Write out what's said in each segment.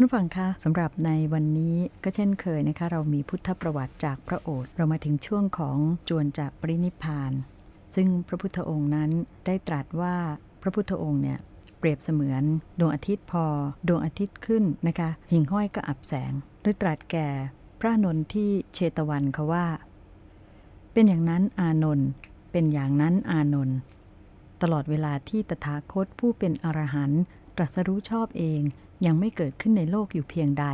ท่านฟังคะสำหรับในวันนี้ก็เช่นเคยนะคะ เรามีพุทธประวัติจากพระโอษฐ์เรามาถึงช่วงของจวนจากปรินิพาน ซึ่งพระพุทธองค์นั้นได้ตรัสว่าพระพุทธองค์เนี่ยเปรียบเสมือน ดวงอาทิตย์พอ ดวงอาทิตย์ขึ้นนะคะ หิ่งห้อยก็อับแสงโดยตรัสแก่พระนนท์ที่เชตวันเขาว่า เป็นอย่างนั้นอานนท์เป็นอย่างนั้นอานนท์ตลอดเวลาที่ตถาคตผู้เป็นอรหันต์ตรัสรู้ชอบเอง ยังไม่เกิดขึ้นในโลกอยู่เพียงใด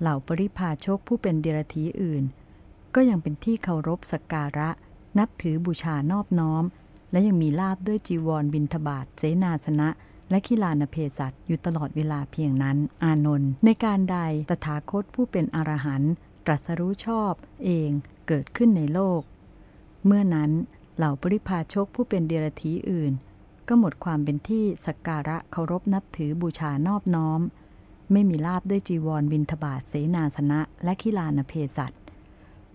เหล่าปริพาชกผู้เป็นเดรธีอื่น ก็ยังเป็นที่เคารพสักการะ นับถือบูชานอบน้อม และยังมีลาบด้วยจีวรบินทบาทเสนาสนะ และคิลานเพสัตอยู่ตลอดเวลาเพียงนั้น อานนท์ในการใดตถาคตผู้เป็นอรหันต์ตรัสรู้ชอบ เองเกิดขึ้นในโลก เมื่อนั้นเหล่าปริพาชกผู้เป็นเดรธีอื่น ก็หมดความเป็นที่สักการะเคารพนับถือบูชานอบน้อม ไม่มีลาบด้วยจีวรบินทบาทเสนาสนะ และคิลานเพสัต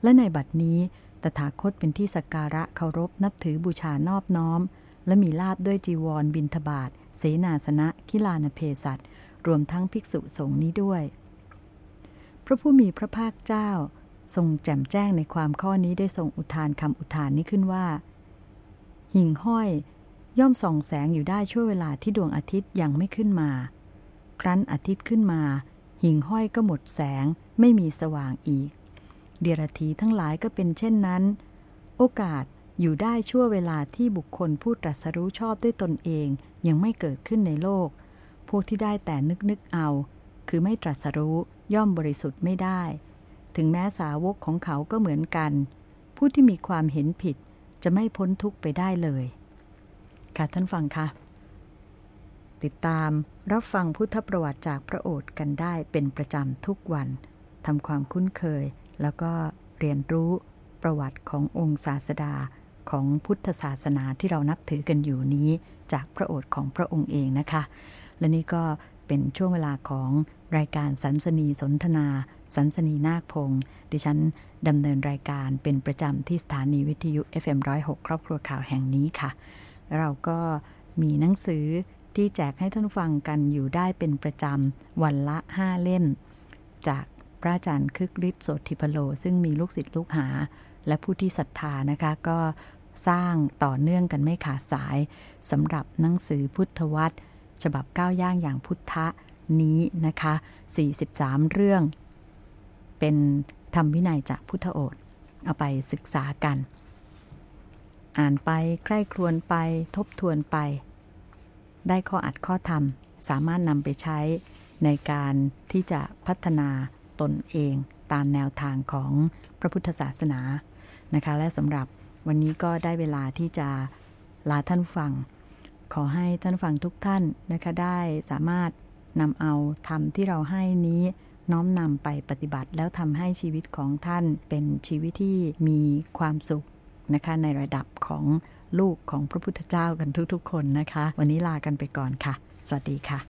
และในบัดนี้ตถาคตเป็นที่สักการะเคารพนับถือบูชานอบน้อม และมีลาบด้วยจีวรบินทบาทเสนาสนะคิลานเพสัตรวมทั้งภิกษุสงฆ์นี้ด้วย พระผู้มีพระภาคเจ้า ทรงแจ่มแจ้งในความข้อนี้ได้ทรงอุทานคำอุทานนี้ขึ้นว่า หิ่งห้อย ย่อมส่องแสงอยู่ได้ช่วงเวลาที่ดวงอาทิตย์ยังไม่ขึ้นมา ครั้นอาทิตย์ขึ้นมา หิ่งห้อยก็หมดแสงไม่มีสว่างอีก เดียรถีทั้งหลายก็เป็นเช่นนั้น โอกาสอยู่ได้ชั่วเวลาที่บุคคลผู้ตรัสรู้ชอบด้วยตนเองยังไม่เกิดขึ้นในโลก พวกที่ได้แต่นึกนึกเอา คือไม่ตรัสรู้ย่อมบริสุทธิ์ไม่ได้ ถึงแม้สาวกของเขาก็เหมือนกัน ผู้ที่มีความเห็นผิดจะไม่พ้นทุกข์ไปได้เลย ค่ะท่านฟังค่ะ ติดตามรับฟังพุทธประวัติจากพระโอษฐ์กันได้เป็นประจำทุกวันทำความคุ้นเคย แล้วก็เรียนรู้ประวัติขององค์ศาสดาของพุทธศาสนาที่เรานับถือกันอยู่นี้ จากพระโอษฐ์ของพระองค์เองนะคะ และนี่ก็เป็นช่วงเวลาของรายการสันสนีสนทนาสันสนีนาคพงศ์ดิฉันดำเนินรายการเป็นประจำที่สถานีวิทยุ FM106 ครอบครัวข่าวแห่งนี้ค่ะ เราก็มีหนังสือที่แจกให้ท่านฟังกันอยู่ได้เป็นประจำวันละ 5 เล่ม จากพระอาจารย์คึกฤทธิ์โสธิพโล ซึ่งมีลูกศิษย์ลูกหา และผู้ที่ศรัทธานะคะก็สร้างต่อเนื่องกันไม่ขาดสายสำหรับหนังสือพุทธวัตรฉบับก้าวย่างอย่างพุทธะนี้นะคะ 43 เรื่อง เป็นธรรมวินัยจากพุทธโอษเอาไปศึกษากัน อ่านไปใคร่ครวญไปทบทวนไป ได้ข้ออัดข้อธรรม สามารถนำไปใช้ในการที่จะพัฒนาตนเองตามแนวทางของพระพุทธศาสนานะคะ และสำหรับวันนี้ก็ได้เวลาที่จะลาท่านฟัง ขอให้ท่านฟังทุกท่านนะคะได้สามารถนำเอาธรรมที่เราให้นี้น้อมนำไปปฏิบัติแล้วทำให้ชีวิตของท่านเป็นชีวิตที่มีความสุข นะคะ ในระดับของลูกของพระพุทธเจ้ากันทุกๆ คนนะคะ วันนี้ลากันไปก่อนค่ะ สวัสดีค่ะ